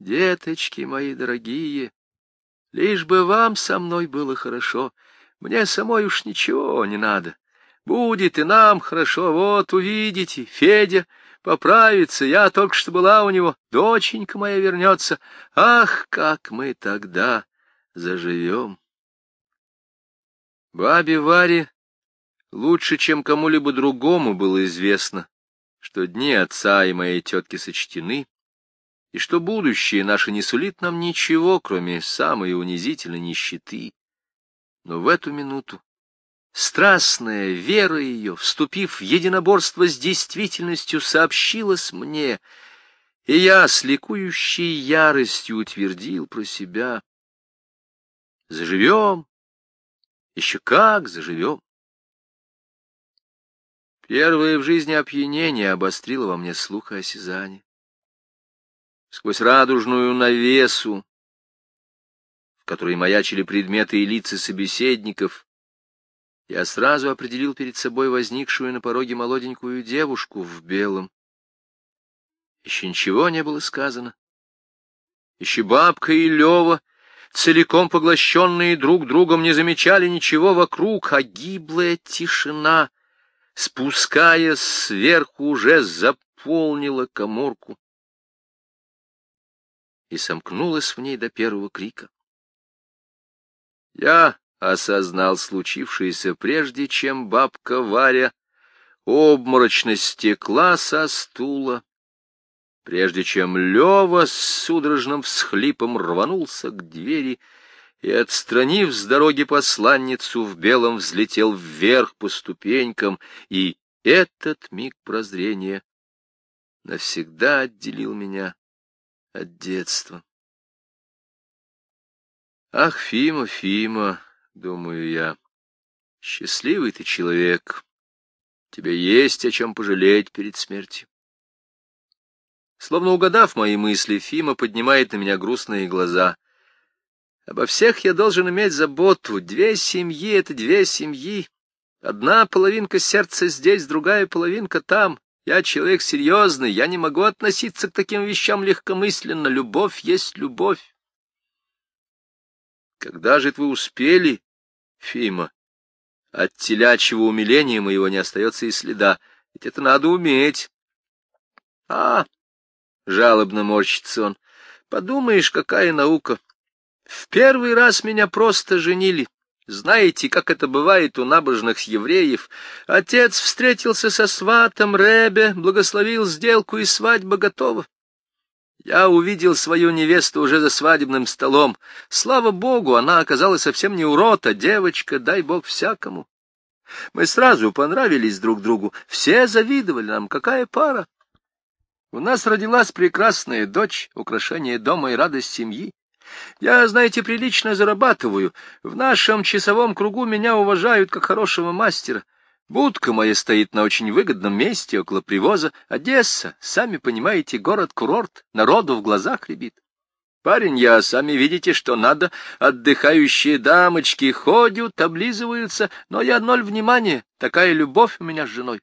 Деточки мои дорогие, лишь бы вам со мной было хорошо, мне самой уж ничего не надо. Будет и нам хорошо, вот увидите, Федя поправится, я только что была у него, доченька моя вернется. Ах, как мы тогда заживем! Бабе Варе лучше, чем кому-либо другому было известно, что дни отца и моей тетки сочтены, и что будущее наше не сулит нам ничего, кроме самой унизительной нищеты. Но в эту минуту страстная вера ее, вступив в единоборство с действительностью, сообщилась мне, и я с ликующей яростью утвердил про себя. Заживем, еще как заживем. Первое в жизни опьянение обострило во мне слух и осязание. Сквозь радужную навесу, в которой маячили предметы и лица собеседников, я сразу определил перед собой возникшую на пороге молоденькую девушку в белом. Еще ничего не было сказано. Еще бабка и Лева целиком поглощенные друг другом, не замечали ничего вокруг, а гиблая тишина, спускаясь сверху, уже заполнила коморку и сомкнулась в ней до первого крика. Я осознал случившееся прежде, чем бабка Варя обморочно стекла со стула прежде чем Лева с судорожным всхлипом рванулся к двери и, отстранив с дороги посланницу, в белом взлетел вверх по ступенькам, и этот миг прозрения навсегда отделил меня от детства. Ах, Фима, Фима, думаю я, счастливый ты человек, тебе есть о чем пожалеть перед смертью. Словно угадав мои мысли, Фима поднимает на меня грустные глаза. Обо всех я должен иметь заботу. Две семьи — это две семьи. Одна половинка сердца здесь, другая половинка там. Я человек серьезный, я не могу относиться к таким вещам легкомысленно. Любовь есть любовь. Когда же вы успели, Фима? От телячьего умиления моего не остается и следа. Ведь это надо уметь. А, Жалобно морщится он. Подумаешь, какая наука. В первый раз меня просто женили. Знаете, как это бывает у набожных евреев? Отец встретился со сватом Ребе, благословил сделку, и свадьба готова. Я увидел свою невесту уже за свадебным столом. Слава богу, она оказалась совсем не урод, а девочка, дай бог всякому. Мы сразу понравились друг другу, все завидовали нам, какая пара. У нас родилась прекрасная дочь, украшение дома и радость семьи. Я, знаете, прилично зарабатываю. В нашем часовом кругу меня уважают как хорошего мастера. Будка моя стоит на очень выгодном месте, около привоза. Одесса, сами понимаете, город-курорт, народу в глазах рябит. Парень я, сами видите, что надо. Отдыхающие дамочки ходят, облизываются, но я ноль внимания. Такая любовь у меня с женой.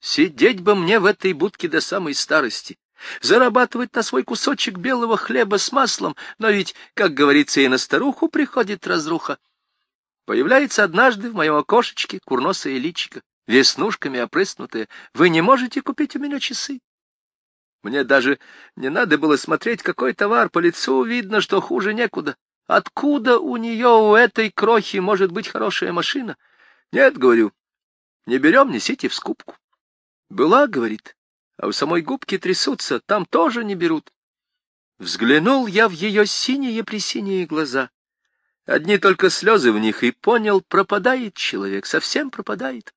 Сидеть бы мне в этой будке до самой старости, зарабатывать на свой кусочек белого хлеба с маслом, но ведь, как говорится, и на старуху приходит разруха. Появляется однажды в моем окошечке курносая личика, веснушками опрыснутая. Вы не можете купить у меня часы? Мне даже не надо было смотреть, какой товар, по лицу видно, что хуже некуда. Откуда у нее, у этой крохи, может быть хорошая машина? Нет, говорю, не берем, несите в скупку. Была, говорит, а у самой губки трясутся, там тоже не берут. Взглянул я в ее синие-пресиние глаза. Одни только слезы в них, и понял, пропадает человек, совсем пропадает.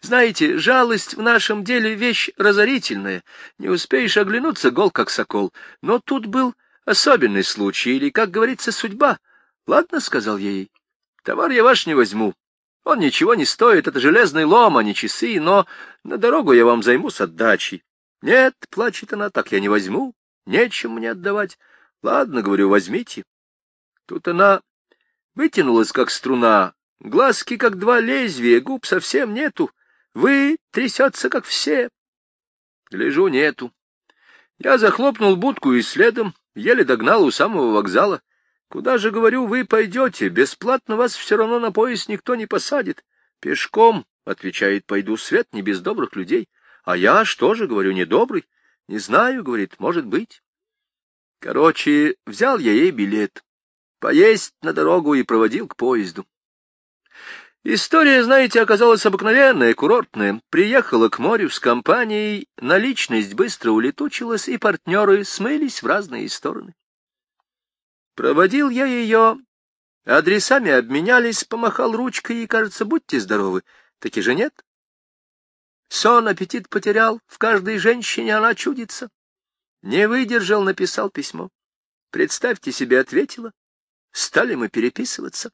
Знаете, жалость в нашем деле вещь разорительная. Не успеешь оглянуться, гол как сокол. Но тут был особенный случай, или, как говорится, судьба. Ладно, — сказал ей, — товар я ваш не возьму. Он ничего не стоит, это железный лом, а не часы, но на дорогу я вам займу с отдачей. Нет, плачет она, так я не возьму, нечем мне отдавать. Ладно, говорю, возьмите. Тут она вытянулась, как струна, глазки, как два лезвия, губ совсем нету. Вы трясется, как все. Гляжу, нету. Я захлопнул будку и следом, Еле догнал у самого вокзала. Куда же, говорю, вы пойдете? Бесплатно вас все равно на поезд никто не посадит. Пешком, — отвечает, — пойду, свет не без добрых людей. А я что же, говорю, недобрый? Не знаю, — говорит, — может быть. Короче, взял я ей билет, поесть на дорогу и проводил к поезду. История, знаете, оказалась обыкновенная, курортная. Приехала к морю с компанией, наличность быстро улетучилась, и партнеры смылись в разные стороны. Проводил я ее, адресами обменялись, помахал ручкой и, кажется, будьте здоровы. Таки же нет. Сон аппетит потерял, в каждой женщине она чудится. Не выдержал, написал письмо. Представьте себе, ответила. Стали мы переписываться.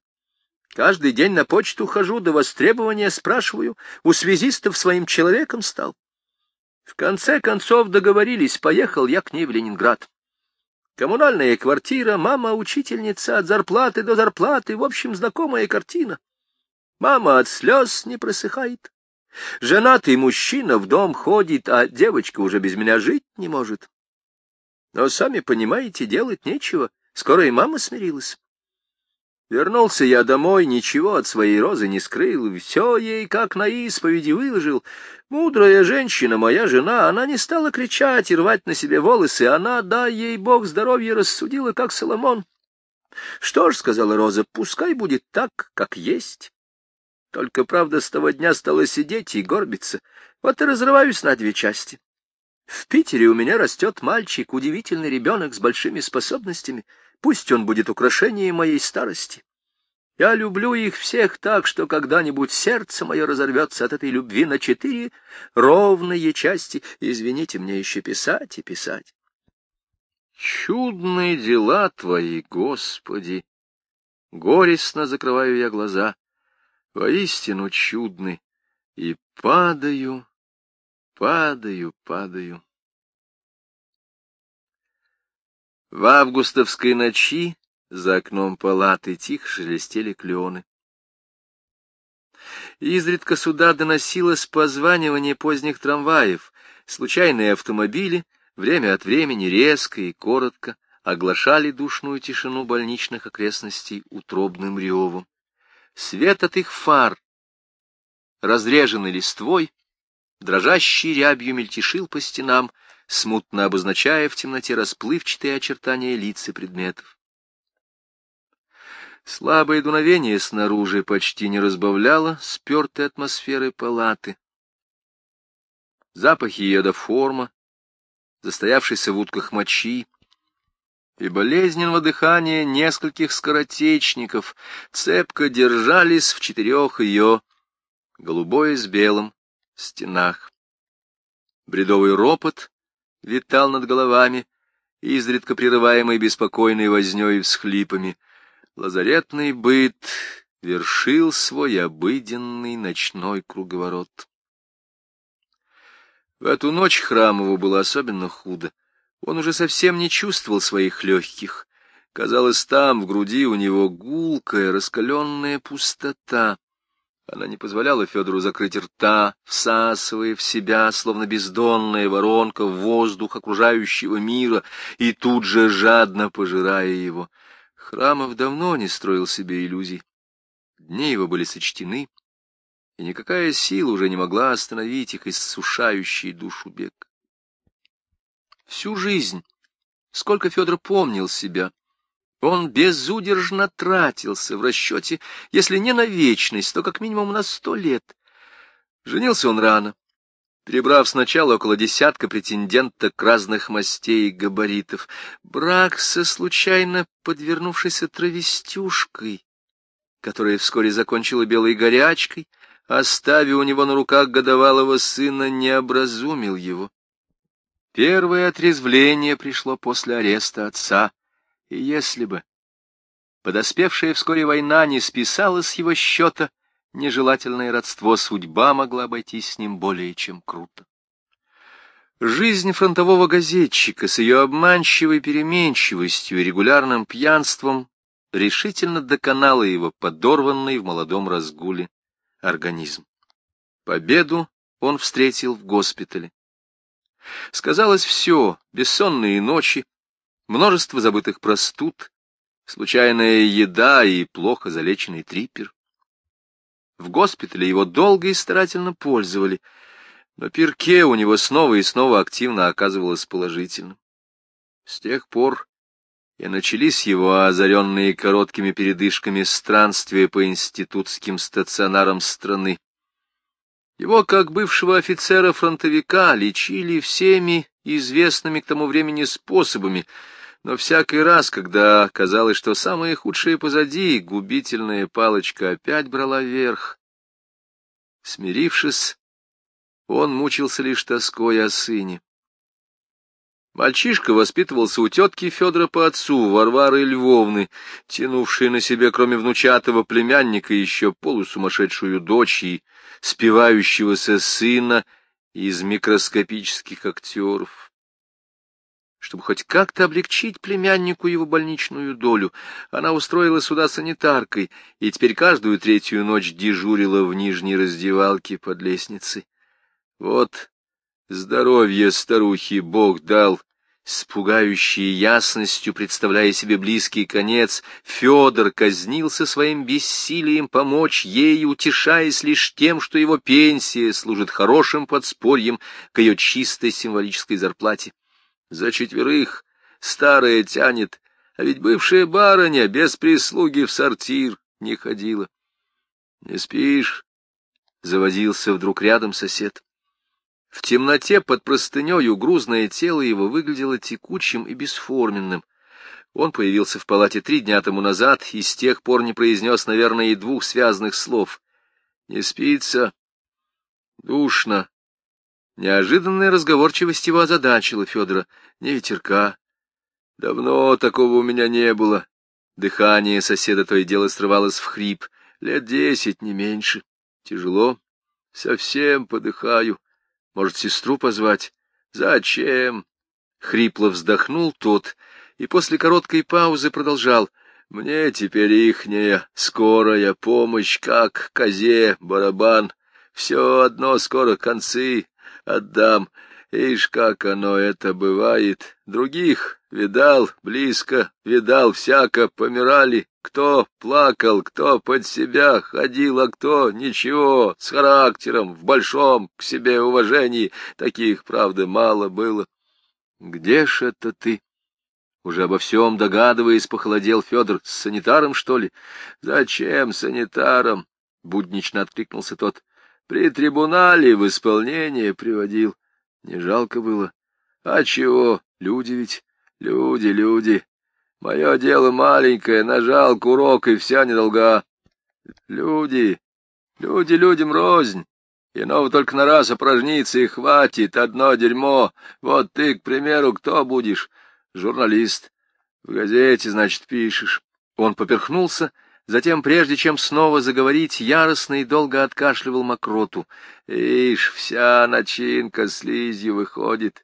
Каждый день на почту хожу, до востребования спрашиваю, у связистов своим человеком стал. В конце концов договорились, поехал я к ней в Ленинград. Коммунальная квартира, мама учительница, от зарплаты до зарплаты, в общем, знакомая картина. Мама от слез не просыхает. Женатый мужчина в дом ходит, а девочка уже без меня жить не может. Но, сами понимаете, делать нечего. Скоро и мама смирилась. Вернулся я домой, ничего от своей розы не скрыл, все ей как на исповеди выложил. Мудрая женщина, моя жена, она не стала кричать и рвать на себе волосы, она, дай ей бог здоровья, рассудила, как Соломон. Что ж, — сказала Роза, — пускай будет так, как есть. Только, правда, с того дня стала сидеть и горбиться, вот и разрываюсь на две части. В Питере у меня растет мальчик, удивительный ребенок с большими способностями — Пусть он будет украшением моей старости. Я люблю их всех так, что когда-нибудь сердце мое разорвется от этой любви на четыре ровные части. Извините, мне еще писать и писать. Чудные дела твои, Господи! Горестно закрываю я глаза. Воистину чудны. И падаю, падаю, падаю. В августовской ночи за окном палаты тихо шелестели клены. Изредка сюда доносилось позванивание поздних трамваев, случайные автомобили время от времени резко и коротко оглашали душную тишину больничных окрестностей утробным ревом. Свет от их фар, разреженный листвой, дрожащий рябью мельтешил по стенам, смутно обозначая в темноте расплывчатые очертания лиц и предметов. Слабое дуновение снаружи почти не разбавляло спертой атмосферы палаты. Запахи йодоформа, застоявшийся в утках мочи, и болезненного дыхания нескольких скоротечников цепко держались в четырех ее, голубой с белым, стенах. Бредовый ропот витал над головами, изредка прерываемый беспокойной вознёй и всхлипами. Лазаретный быт вершил свой обыденный ночной круговорот. В эту ночь Храмову было особенно худо. Он уже совсем не чувствовал своих легких. Казалось, там, в груди, у него гулкая, раскаленная пустота. Она не позволяла Федору закрыть рта, всасывая в себя, словно бездонная воронка, воздух окружающего мира, и тут же жадно пожирая его. Храмов давно не строил себе иллюзий. Дни его были сочтены, и никакая сила уже не могла остановить их иссушающий душу бег. Всю жизнь, сколько Федор помнил себя, он безудержно тратился в расчете, если не на вечность, то как минимум на сто лет. Женился он рано, перебрав сначала около десятка претенденток разных мастей и габаритов. Брак со случайно подвернувшейся травестюшкой, которая вскоре закончила белой горячкой, оставив у него на руках годовалого сына, не образумил его. Первое отрезвление пришло после ареста отца — и если бы подоспевшая вскоре война не списала с его счета нежелательное родство, судьба могла обойтись с ним более чем круто. Жизнь фронтового газетчика с ее обманчивой переменчивостью и регулярным пьянством решительно доконала его подорванный в молодом разгуле организм. Победу он встретил в госпитале. Сказалось все — бессонные ночи, множество забытых простуд, случайная еда и плохо залеченный трипер. В госпитале его долго и старательно пользовали, но Пирке у него снова и снова активно оказывалось положительным. С тех пор и начались его озаренные короткими передышками странствия по институтским стационарам страны. Его, как бывшего офицера-фронтовика, лечили всеми известными к тому времени способами, но всякий раз, когда казалось, что самое худшее позади, губительная палочка опять брала верх. Смирившись, он мучился лишь тоской о сыне. Мальчишка воспитывался у тетки Федора по отцу, Варвары Львовны, тянувшей на себе, кроме внучатого племянника, еще полусумасшедшую дочь и спивающегося сына из микроскопических актеров. Чтобы хоть как-то облегчить племяннику его больничную долю, она устроила сюда санитаркой и теперь каждую третью ночь дежурила в нижней раздевалке под лестницей. Вот Здоровье старухи Бог дал, с пугающей ясностью представляя себе близкий конец, Федор казнился своим бессилием помочь ей, утешаясь лишь тем, что его пенсия служит хорошим подспорьем к ее чистой символической зарплате. За четверых старая тянет, а ведь бывшая барыня без прислуги в сортир не ходила. — Не спишь? — заводился вдруг рядом сосед. В темноте под простынею грузное тело его выглядело текучим и бесформенным. Он появился в палате три дня тому назад и с тех пор не произнес, наверное, и двух связанных слов. Не спится. Душно. Неожиданная разговорчивость его озадачила Федора. Не ветерка. Давно такого у меня не было. Дыхание соседа то и дело срывалось в хрип. Лет десять, не меньше. Тяжело. Совсем подыхаю. Может, сестру позвать? Зачем? Хрипло вздохнул тот и после короткой паузы продолжал. Мне теперь ихняя скорая помощь, как козе, барабан. Все одно скоро концы отдам. Ишь, как оно это бывает. Других видал, близко видал, всяко помирали. Кто плакал, кто под себя ходил, а кто ничего, с характером, в большом к себе уважении. Таких, правда, мало было. Где ж это ты? Уже обо всем догадываясь, похолодел Федор. С санитаром, что ли? Зачем санитаром? Буднично откликнулся тот. При трибунале в исполнение приводил. Не жалко было. А чего? Люди ведь, люди, люди. Мое дело маленькое, нажал курок, и вся недолга. Люди, люди людям рознь. Иного только на раз опорожниться и хватит, одно дерьмо. Вот ты, к примеру, кто будешь? Журналист. В газете, значит, пишешь. Он поперхнулся, Затем, прежде чем снова заговорить, яростно и долго откашливал мокроту. Ишь, вся начинка слизью выходит.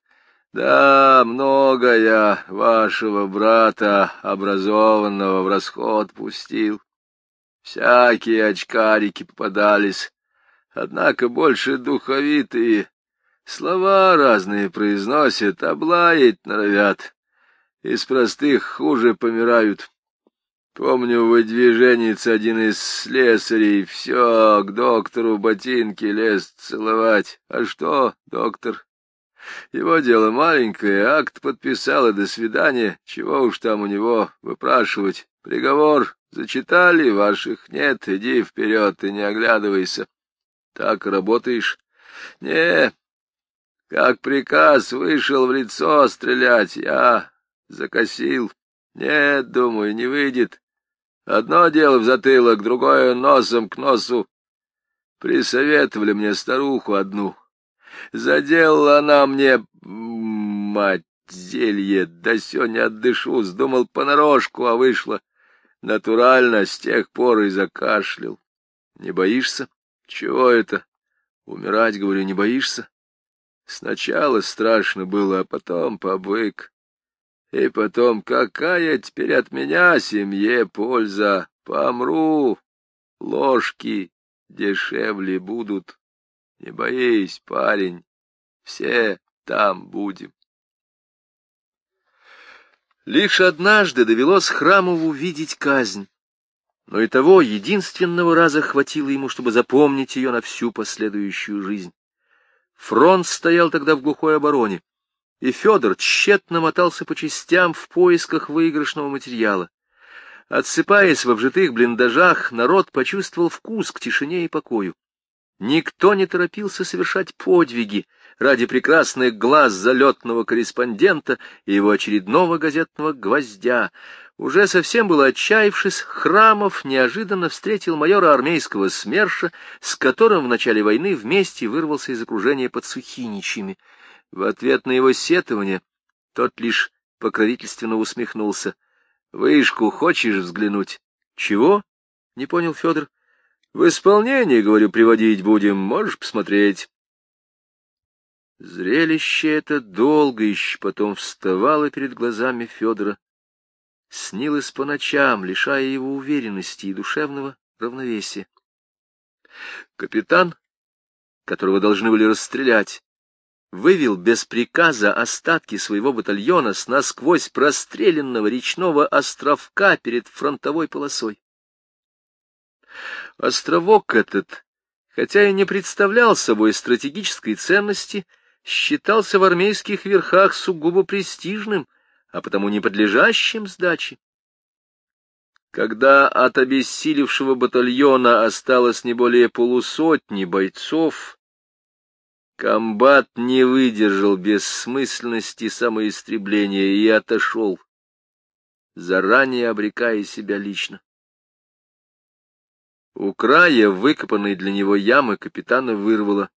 Да, много я вашего брата, образованного, в расход пустил. Всякие очкарики попадались, однако больше духовитые. Слова разные произносят, облаять норовят. Из простых хуже помирают. Помню, выдвиженец один из слесарей все к доктору ботинки лез целовать. А что, доктор? Его дело маленькое, акт подписал и до свидания. Чего уж там у него выпрашивать? Приговор зачитали, ваших нет, иди вперед и не оглядывайся. Так работаешь? Не, как приказ вышел в лицо стрелять, я закосил. Нет, думаю, не выйдет. Одно дело в затылок, другое носом к носу. Присоветовали мне старуху одну. Заделала она мне, мать, зелье, да сегодня отдышусь, думал понарошку, а вышло натурально, с тех пор и закашлял. Не боишься? Чего это? Умирать, говорю, не боишься? Сначала страшно было, а потом побык. И потом, какая теперь от меня семье польза? Помру, ложки дешевле будут. Не боись, парень, все там будем. Лишь однажды довелось Храмову видеть казнь, но и того единственного раза хватило ему, чтобы запомнить ее на всю последующую жизнь. Фронт стоял тогда в глухой обороне, и Федор тщетно мотался по частям в поисках выигрышного материала. Отсыпаясь в обжитых блиндажах, народ почувствовал вкус к тишине и покою. Никто не торопился совершать подвиги ради прекрасных глаз залетного корреспондента и его очередного газетного гвоздя. Уже совсем было отчаявшись, Храмов неожиданно встретил майора армейского СМЕРШа, с которым в начале войны вместе вырвался из окружения под Сухиничами. В ответ на его сетование тот лишь покровительственно усмехнулся. — Вышку хочешь взглянуть? — Чего? — не понял Федор. — В исполнение, говорю, приводить будем, можешь посмотреть. Зрелище это долго еще потом вставало перед глазами Федора, снилось по ночам, лишая его уверенности и душевного равновесия. Капитан, которого должны были расстрелять, вывел без приказа остатки своего батальона с насквозь простреленного речного островка перед фронтовой полосой. Островок этот, хотя и не представлял собой стратегической ценности, считался в армейских верхах сугубо престижным, а потому не подлежащим сдаче. Когда от обессилевшего батальона осталось не более полусотни бойцов, комбат не выдержал бессмысленности самоистребления и отошел, заранее обрекая себя лично. У края выкопанной для него ямы капитана вырвало.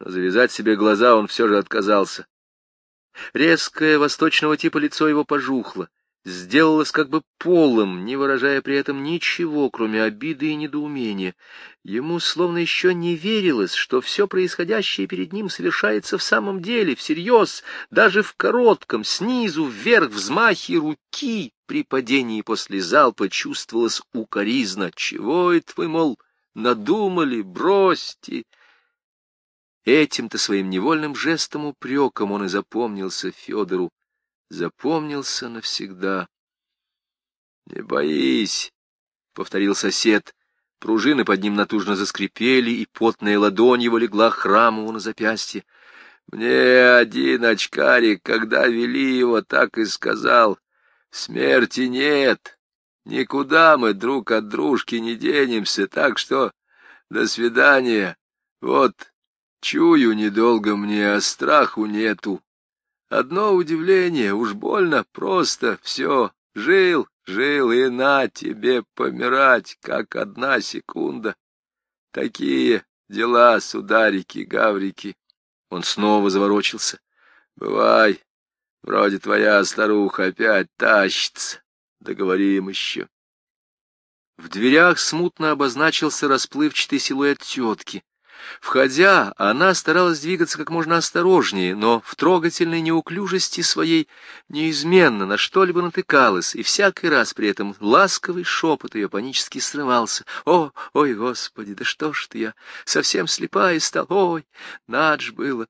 Но завязать себе глаза он все же отказался. Резкое восточного типа лицо его пожухло, сделалось как бы полым, не выражая при этом ничего, кроме обиды и недоумения. Ему словно еще не верилось, что все происходящее перед ним совершается в самом деле, всерьез, даже в коротком, снизу вверх взмахе руки, при падении после залпа чувствовалась укоризна. Чего это вы, мол, надумали, бросьте? Этим-то своим невольным жестом упреком он и запомнился Федору. Запомнился навсегда. — Не боись, — повторил сосед. Пружины под ним натужно заскрипели, и потная ладонь его легла храмову на запястье. Мне один очкарик, когда вели его, так и сказал. Смерти нет. Никуда мы друг от дружки не денемся, так что до свидания. Вот, чую недолго мне, а страху нету. Одно удивление, уж больно просто все. Жил, жил, и на тебе помирать, как одна секунда. Такие дела, сударики, гаврики. Он снова заворочился. Бывай, Вроде твоя старуха опять тащится. Договорим еще. В дверях смутно обозначился расплывчатый силуэт тетки. Входя, она старалась двигаться как можно осторожнее, но в трогательной неуклюжести своей неизменно на что-либо натыкалась, и всякий раз при этом ласковый шепот ее панически срывался. «О, ой, Господи, да что ж ты я, совсем слепая стал, ой, надо ж было!»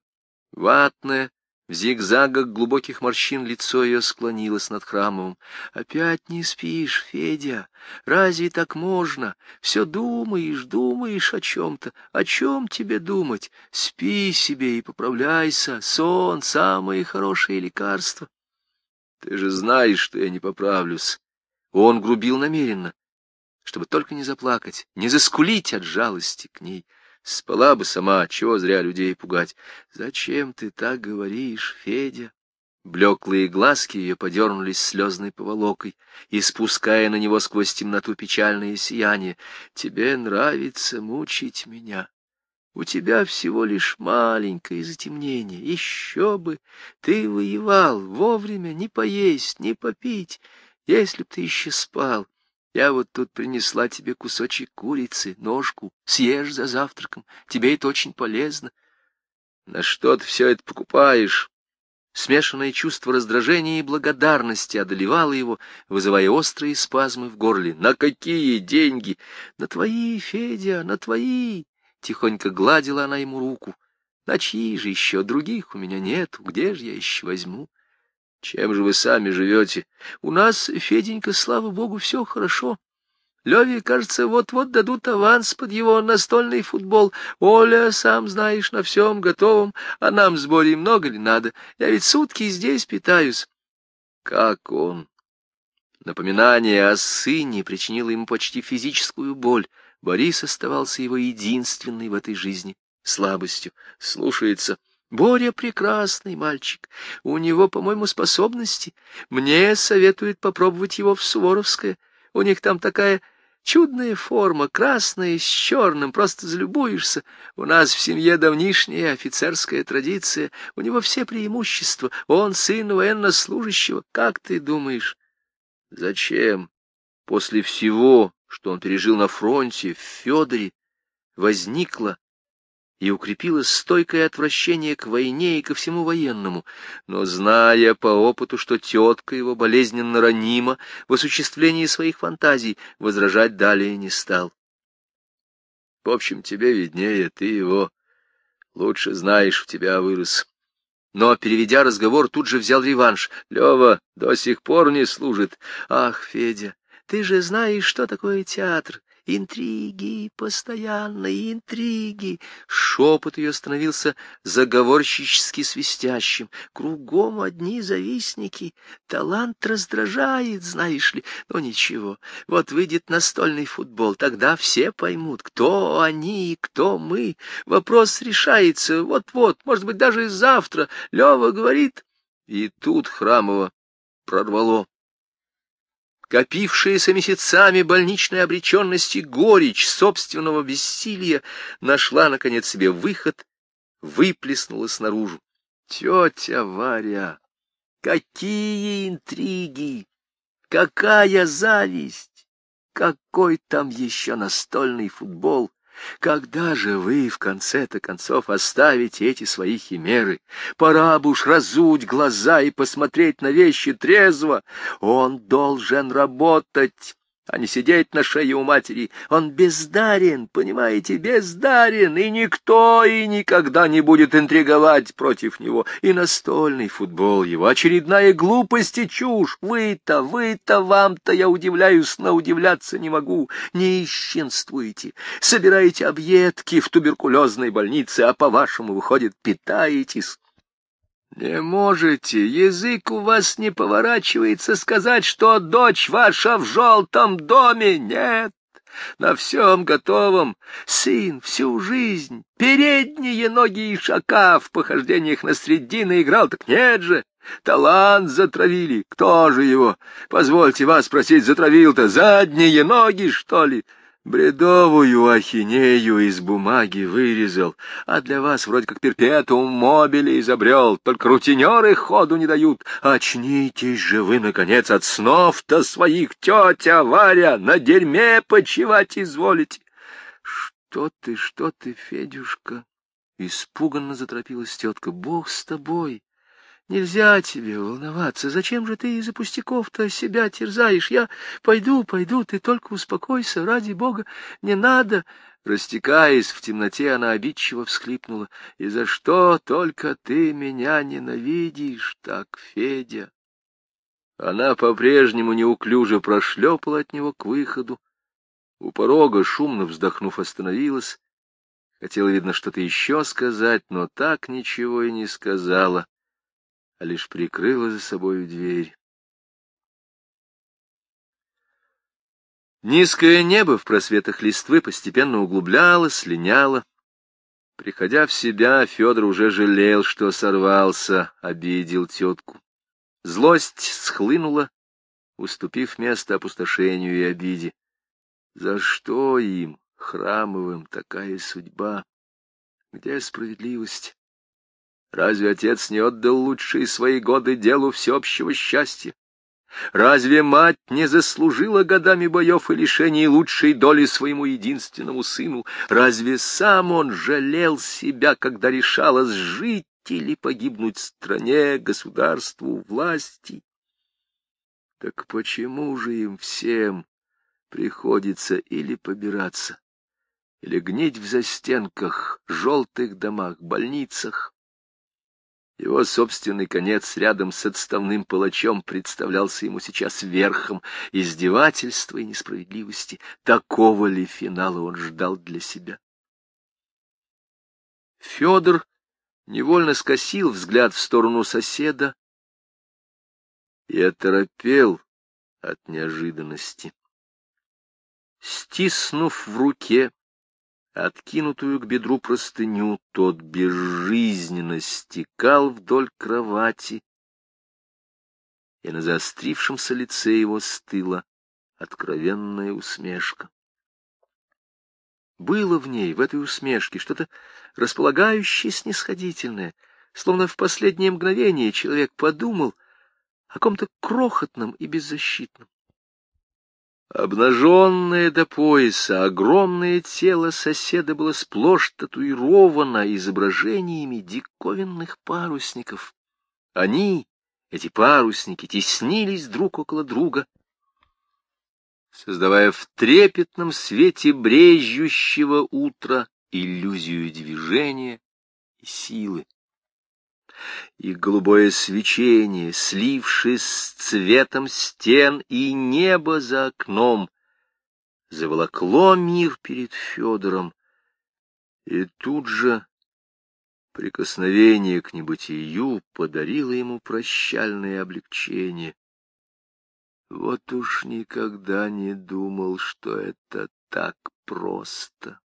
Ватная, в зигзагах глубоких морщин лицо ее склонилось над храмом. «Опять не спишь, Федя? Разве так можно? Все думаешь, думаешь о чем-то. О чем тебе думать? Спи себе и поправляйся. Сон — самое хорошее лекарство». «Ты же знаешь, что я не поправлюсь». Он грубил намеренно, чтобы только не заплакать, не заскулить от жалости к ней. Спала бы сама, чего зря людей пугать. Зачем ты так говоришь, Федя? Блеклые глазки ее подернулись слезной поволокой, испуская на него сквозь темноту печальное сияние. Тебе нравится мучить меня. У тебя всего лишь маленькое затемнение. Еще бы! Ты воевал вовремя не поесть, не попить. Если б ты еще спал, я вот тут принесла тебе кусочек курицы, ножку, съешь за завтраком, тебе это очень полезно. На что ты все это покупаешь? Смешанное чувство раздражения и благодарности одолевало его, вызывая острые спазмы в горле. На какие деньги? На твои, Федя, на твои! Тихонько гладила она ему руку. На чьи же еще других у меня нет, где же я еще возьму? Чем же вы сами живете? У нас, Феденька, слава богу, все хорошо. Леве, кажется, вот-вот дадут аванс под его настольный футбол. Оля, сам знаешь, на всем готовом, а нам с Борей много ли надо? Я ведь сутки здесь питаюсь. Как он? Напоминание о сыне причинило ему почти физическую боль. Борис оставался его единственной в этой жизни слабостью. Слушается. Боря прекрасный мальчик. У него, по-моему, способности. Мне советуют попробовать его в Суворовское. У них там такая чудная форма, красная с черным, просто залюбуешься. У нас в семье давнишняя офицерская традиция. У него все преимущества. Он сын военнослужащего. Как ты думаешь? Зачем? После всего, что он пережил на фронте, в Федоре, возникла и укрепилось стойкое отвращение к войне и ко всему военному, но, зная по опыту, что тетка его болезненно ранима в осуществлении своих фантазий, возражать далее не стал. В общем, тебе виднее, ты его лучше знаешь, в тебя вырос. Но, переведя разговор, тут же взял реванш. Лева до сих пор не служит. Ах, Федя, ты же знаешь, что такое театр. Интриги, постоянные интриги. Шепот ее становился заговорщически свистящим. Кругом одни завистники. Талант раздражает, знаешь ли. Но ничего, вот выйдет настольный футбол, тогда все поймут, кто они и кто мы. Вопрос решается вот-вот, может быть, даже завтра. Лева говорит... И тут Храмова прорвало копившаяся месяцами больничной обреченности горечь собственного бессилия, нашла, наконец, себе выход, выплеснулась наружу. Тетя Варя, какие интриги! Какая зависть! Какой там еще настольный футбол! Когда же вы, в конце-то концов, оставите эти свои химеры? Пора бы уж разуть глаза и посмотреть на вещи трезво. Он должен работать а не сидеть на шее у матери. Он бездарен, понимаете, бездарен, и никто и никогда не будет интриговать против него. И настольный футбол его, очередная глупость и чушь. Вы-то, вы-то, вам-то, я удивляюсь, но удивляться не могу. Не исченствуете, собираете объедки в туберкулезной больнице, а по-вашему, выходит, питаетесь. Не можете, язык у вас не поворачивается сказать, что дочь ваша в желтом доме. Нет, на всем готовом. Сын всю жизнь, передние ноги и шака в похождениях на средины играл, так нет же. Талант затравили. Кто же его? Позвольте вас спросить, затравил-то задние ноги, что ли? Бредовую ахинею из бумаги вырезал, а для вас вроде как перпетум мобили изобрел, только рутинеры ходу не дают. Очнитесь же вы, наконец, от снов-то своих, тетя Варя, на дерьме почивать изволите. Что ты, что ты, Федюшка? Испуганно заторопилась тетка. Бог с тобой. Нельзя тебе волноваться. Зачем же ты из-за пустяков-то себя терзаешь? Я пойду, пойду, ты только успокойся, ради бога, не надо. Растекаясь в темноте, она обидчиво всхлипнула. И за что только ты меня ненавидишь так, Федя? Она по-прежнему неуклюже прошлепала от него к выходу. У порога, шумно вздохнув, остановилась. Хотела, видно, что-то еще сказать, но так ничего и не сказала а лишь прикрыла за собою дверь. Низкое небо в просветах листвы постепенно углублялось, линяло. Приходя в себя, Федор уже жалел, что сорвался, обидел тетку. Злость схлынула, уступив место опустошению и обиде. За что им, храмовым, такая судьба? Где справедливость? Разве отец не отдал лучшие свои годы делу всеобщего счастья? Разве мать не заслужила годами боев и лишений лучшей доли своему единственному сыну? Разве сам он жалел себя, когда решалось жить или погибнуть стране, государству, власти? Так почему же им всем приходится или побираться, или гнить в застенках, желтых домах, больницах, Его собственный конец рядом с отставным палачом представлялся ему сейчас верхом издевательства и несправедливости. Такого ли финала он ждал для себя? Федор невольно скосил взгляд в сторону соседа и оторопел от неожиданности. Стиснув в руке откинутую к бедру простыню, тот безжизненно стекал вдоль кровати, и на заострившемся лице его стыла откровенная усмешка. Было в ней, в этой усмешке, что-то располагающее снисходительное, словно в последнее мгновение человек подумал о ком-то крохотном и беззащитном. Обнаженное до пояса, огромное тело соседа было сплошь татуировано изображениями диковинных парусников. Они, эти парусники, теснились друг около друга, создавая в трепетном свете брежущего утра иллюзию движения и силы и голубое свечение, слившись с цветом стен и неба за окном, заволокло мир перед Федором, и тут же прикосновение к небытию подарило ему прощальное облегчение. Вот уж никогда не думал, что это так просто.